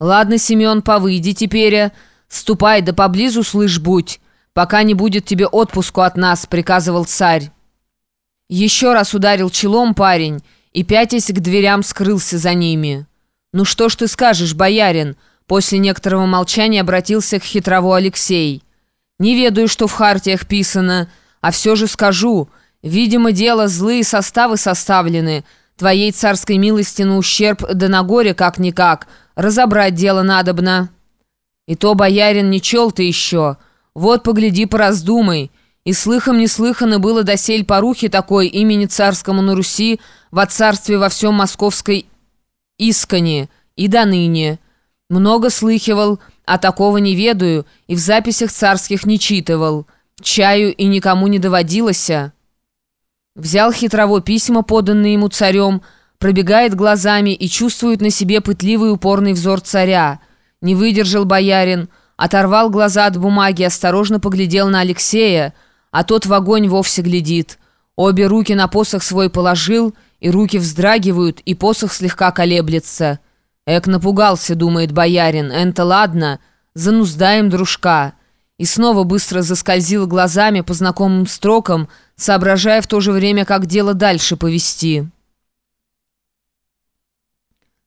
«Ладно, Семен, повыйди теперь. а. Ступай, да поблизу слышь будь, пока не будет тебе отпуску от нас», — приказывал царь. Еще раз ударил челом парень и, пятясь к дверям, скрылся за ними. «Ну что ж ты скажешь, боярин?» После некоторого молчания обратился к хитрову Алексей. «Не ведаю, что в хартиях писано, а все же скажу. Видимо, дело злые составы составлены. Твоей царской милости на ущерб да на горе как-никак. Разобрать дело надобно». «И то, боярин, не чел ты еще. Вот, погляди, пораздумай». И слыхом неслыхано было досель порухи такой имени царскому на Руси во царстве во всем московской исконе и до ныне. Много слыхивал, а такого не ведаю, и в записях царских не читывал. Чаю и никому не доводилося. Взял хитрово письма, поданные ему царем, пробегает глазами и чувствует на себе пытливый упорный взор царя. Не выдержал боярин, оторвал глаза от бумаги, осторожно поглядел на Алексея, а тот в огонь вовсе глядит. Обе руки на посох свой положил, и руки вздрагивают, и посох слегка колеблется. «Эк, напугался», — думает боярин, — «энто ладно, зануздаем дружка». И снова быстро заскользил глазами по знакомым строкам, соображая в то же время, как дело дальше повести.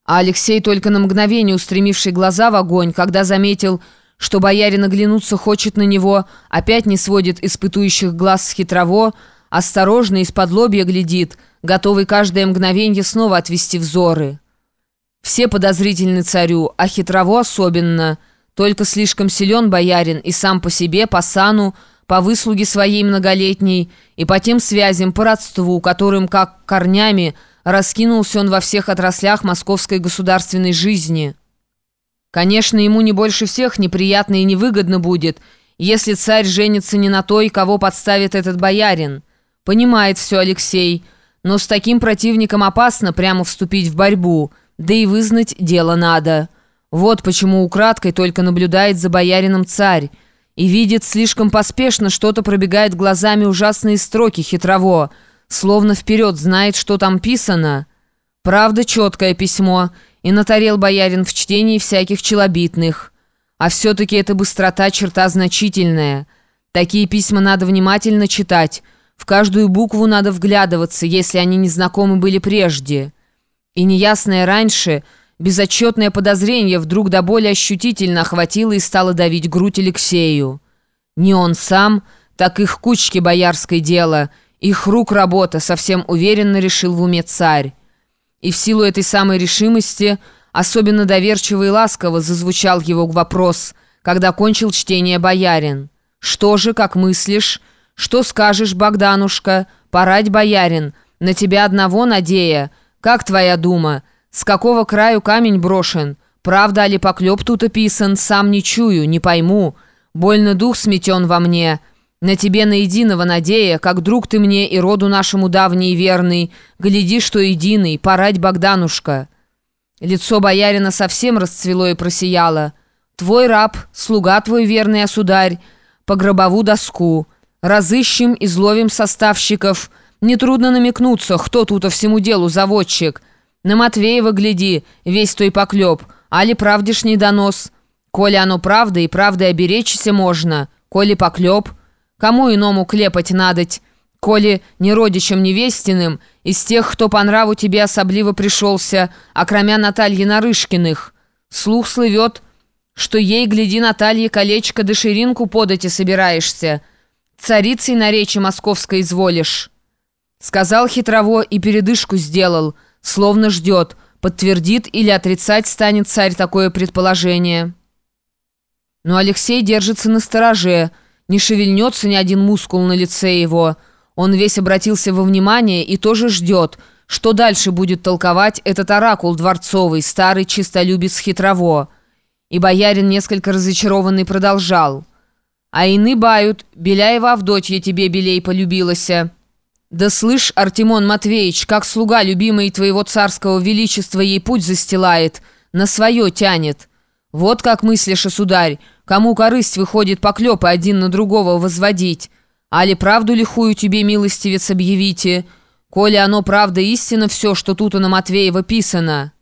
А Алексей, только на мгновение устремивший глаза в огонь, когда заметил, что боярин оглянуться хочет на него, опять не сводит испытующих глаз с хитрово, осторожно из-под лобья глядит, готовый каждое мгновенье снова отвести взоры. Все подозрительны царю, а хитрово особенно. Только слишком силен боярин и сам по себе, по сану, по выслуге своей многолетней и по тем связям, по родству, которым, как корнями, раскинулся он во всех отраслях московской государственной жизни. Конечно, ему не больше всех неприятно и невыгодно будет, если царь женится не на той, кого подставит этот боярин. Понимает все Алексей, но с таким противником опасно прямо вступить в борьбу – да и вызнать дело надо. Вот почему украдкой только наблюдает за боярином царь и видит слишком поспешно, что-то пробегает глазами ужасные строки хитрово, словно вперед знает, что там писано. Правда, четкое письмо, и натарел боярин в чтении всяких челобитных. А все-таки эта быстрота черта значительная. Такие письма надо внимательно читать, в каждую букву надо вглядываться, если они не знакомы были прежде». И неясное раньше, безотчетное подозрение вдруг до боли ощутительно охватило и стало давить грудь Алексею. Не он сам, так их кучки боярской дело, их рук работа, совсем уверенно решил в уме царь. И в силу этой самой решимости особенно доверчиво и ласково зазвучал его вопрос, когда кончил чтение боярин. «Что же, как мыслишь? Что скажешь, Богданушка? Порать, боярин, на тебя одного надея». «Как твоя дума? С какого краю камень брошен? Правда ли поклеп тут описан? Сам не чую, не пойму. Больно дух сметен во мне. На тебе на единого надея, как друг ты мне и роду нашему давний верный. Гляди, что единый, порать Богданушка». Лицо боярина совсем расцвело и просияло. «Твой раб, слуга твой верный, осударь, по гробову доску. Разыщем, изловим составщиков». Нетрудно намекнуться, кто тут всему делу заводчик. На Матвеева гляди, весь той поклеп, али правдишний донос. Коли оно правда и правдой оберечься можно, коли поклеп, кому иному клепать надоть, коли не родичам невестиным, из тех, кто по нраву тебе особливо пришелся, окромя Натальи Нарышкиных. Слух слывет, что ей, гляди, Наталье колечко да ширинку подать и собираешься. Царицей на речи московской изволишь». Сказал хитрово и передышку сделал, словно ждет, подтвердит или отрицать станет царь такое предположение. Но Алексей держится на стороже, не шевельнется ни один мускул на лице его. Он весь обратился во внимание и тоже ждет, что дальше будет толковать этот оракул дворцовый, старый чистолюбец хитрово. И боярин несколько разочарованный продолжал. «А ины бают, Беляева Авдотья тебе белей полюбилася». «Да слышь, Артемон Матвеевич, как слуга любимый твоего царского величества ей путь застилает, на свое тянет. Вот как мыслишь, сударь, кому корысть выходит поклепы один на другого возводить. Али правду лихую тебе, милостивец, объявите? Коли оно правда истина все, что тут у на Матвеева писано».